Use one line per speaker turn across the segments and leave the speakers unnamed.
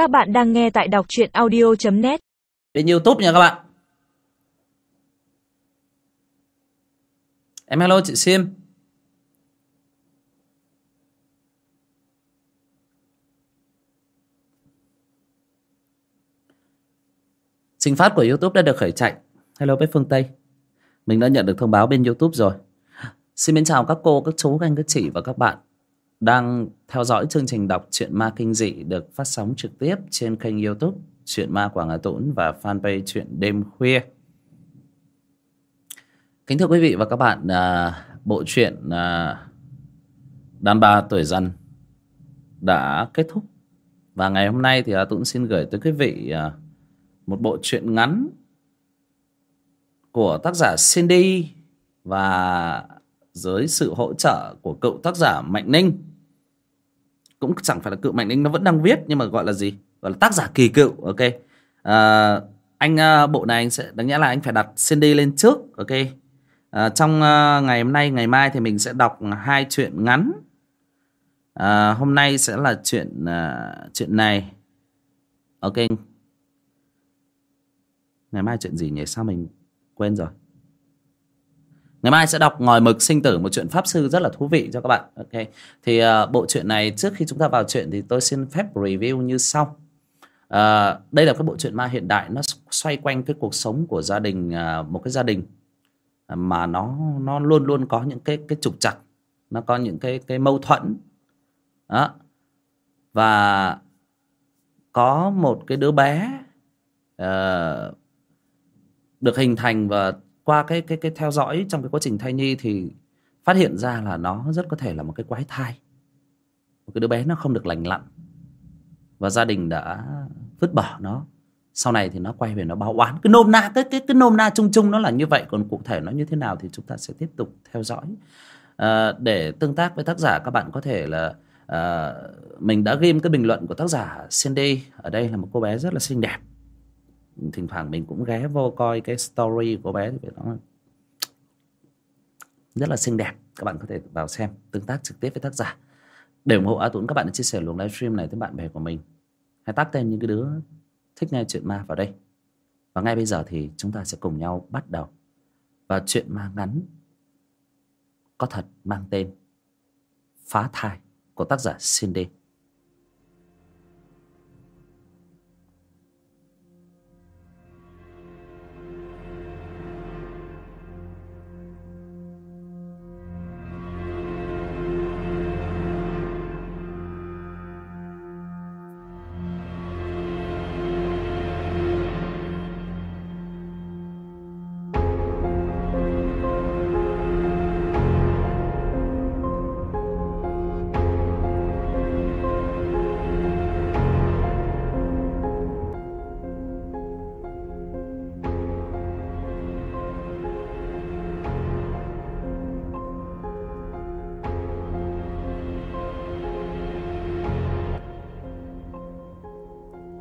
Các bạn đang nghe tại đọc truyện audio.net
Bên Youtube nha các bạn. Em hello chị Sim. Trình phát của Youtube đã được khởi chạy. Hello với Phương Tây. Mình đã nhận được thông báo bên Youtube rồi. Xin mến chào các cô, các chú, các anh, các chị và các bạn. Đang theo dõi chương trình đọc truyện ma kinh dị Được phát sóng trực tiếp trên kênh Youtube truyện ma Quảng Hà Tũng và fanpage truyện đêm khuya. Kính thưa quý vị và các bạn à, Bộ truyện à, Đàn bà tuổi dần Đã kết thúc. Và ngày hôm nay thì Hà Tũng xin gửi tới quý vị à, Một bộ truyện ngắn Của tác giả Cindy Và dưới sự hỗ trợ của cựu tác giả Mạnh Ninh. Cũng chẳng phải là cựu Mạnh Ninh Nó vẫn đang viết nhưng mà gọi là gì? Gọi là tác giả kỳ cựu Ok? À, Anh ờ, bộ này anh sẽ Đáng nhẽ là anh phải đặt Cindy lên trước Ok? À, Trong ngày hôm nay ngày mai Thì mình sẽ đọc hai chuyện ngắn. À, Hôm nay sẽ là chuyện Chuyện này. Ok. Ngày mai chuyện gì nhỉ? Sao mình quên rồi? Ngày mai sẽ đọc ngòi mực sinh tử một chuyện pháp sư rất là thú vị cho các bạn. Ok. Thì uh, bộ truyện này trước khi chúng ta vào chuyện thì tôi xin phép review như sau. Uh, đây là cái bộ truyện ma hiện đại nó xoay quanh cái cuộc sống của gia đình uh, một cái gia đình mà nó nó luôn luôn có những cái cái trục trặc, nó có những cái cái mâu thuẫn. Đó. Và có một cái đứa bé uh, được hình thành và qua cái cái cái theo dõi trong cái quá trình thai nhi thì phát hiện ra là nó rất có thể là một cái quái thai. Một cái đứa bé nó không được lành lặn. Và gia đình đã vứt bỏ nó. Sau này thì nó quay về nó báo oán. Cái nôm na cái cái cái nôm na chung chung nó là như vậy. Còn cụ thể nó như thế nào thì chúng ta sẽ tiếp tục theo dõi. À, để tương tác với tác giả các bạn có thể là à, mình đã ghim cái bình luận của tác giả Cindy. Ở đây là một cô bé rất là xinh đẹp thỉnh thoảng mình cũng ghé vô coi cái story của bé thì nó rất là xinh đẹp. Các bạn có thể vào xem, tương tác trực tiếp với tác giả. Để ủng hộ A Tuấn, các bạn chia sẻ luồng livestream này tới bạn bè của mình. Hãy tắt tên những cái đứa thích nghe chuyện ma vào đây. Và ngay bây giờ thì chúng ta sẽ cùng nhau bắt đầu. Vào chuyện ma ngắn có thật mang tên phá thai của tác giả Cindy.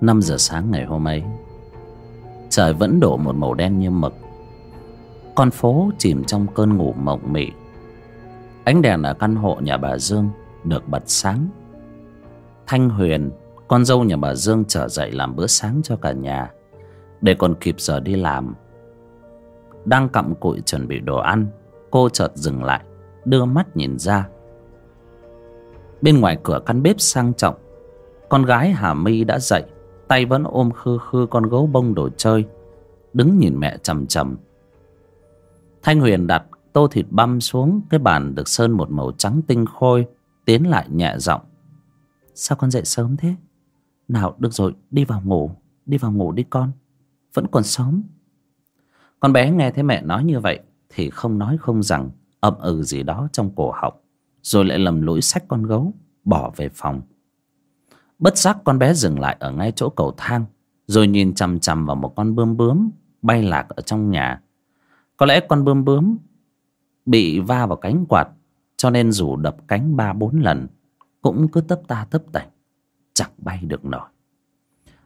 Năm giờ sáng ngày hôm ấy, Trời vẫn đổ một màu đen như mực. Con phố chìm trong cơn ngủ mộng mị. Ánh đèn ở căn hộ nhà bà Dương Được bật sáng. Thanh Huyền, Con dâu nhà bà Dương trở dậy làm bữa sáng cho cả nhà, Để còn kịp giờ đi làm. Đang cặm cụi chuẩn bị đồ ăn, Cô chợt dừng lại, Đưa mắt nhìn ra. Bên ngoài cửa căn bếp sang trọng, Con gái Hà My đã dậy tay vẫn ôm khư khư con gấu bông đồ chơi, đứng nhìn mẹ chằm chằm. Thanh huyền đặt tô thịt băm xuống, cái bàn được sơn một màu trắng tinh khôi, tiến lại nhẹ giọng. Sao con dậy sớm thế? Nào, được rồi, đi vào ngủ, đi vào ngủ đi con, vẫn còn sớm. Con bé nghe thấy mẹ nói như vậy thì không nói không rằng, ậm ừ gì đó trong cổ họng, rồi lại lầm lũi xách con gấu, bỏ về phòng bất giác con bé dừng lại ở ngay chỗ cầu thang, rồi nhìn chằm chằm vào một con bươm bướm bay lạc ở trong nhà. Có lẽ con bươm bướm bị va vào cánh quạt, cho nên dù đập cánh ba bốn lần, cũng cứ tấp ta tấp tảnh chẳng bay được nổi.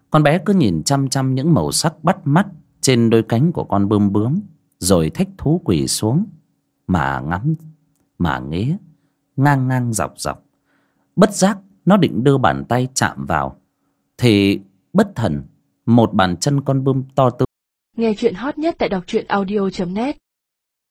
Con bé cứ nhìn chăm chăm những màu sắc bắt mắt trên đôi cánh của con bươm bướm, rồi thách thú quỳ xuống, mà ngắm, mà nghía, ngang ngang dọc dọc. Bất giác nó định đưa bàn tay chạm vào. Thì bất thần, một bàn chân con bươm to tướng
Nghe chuyện hot nhất tại đọc truyện audio.net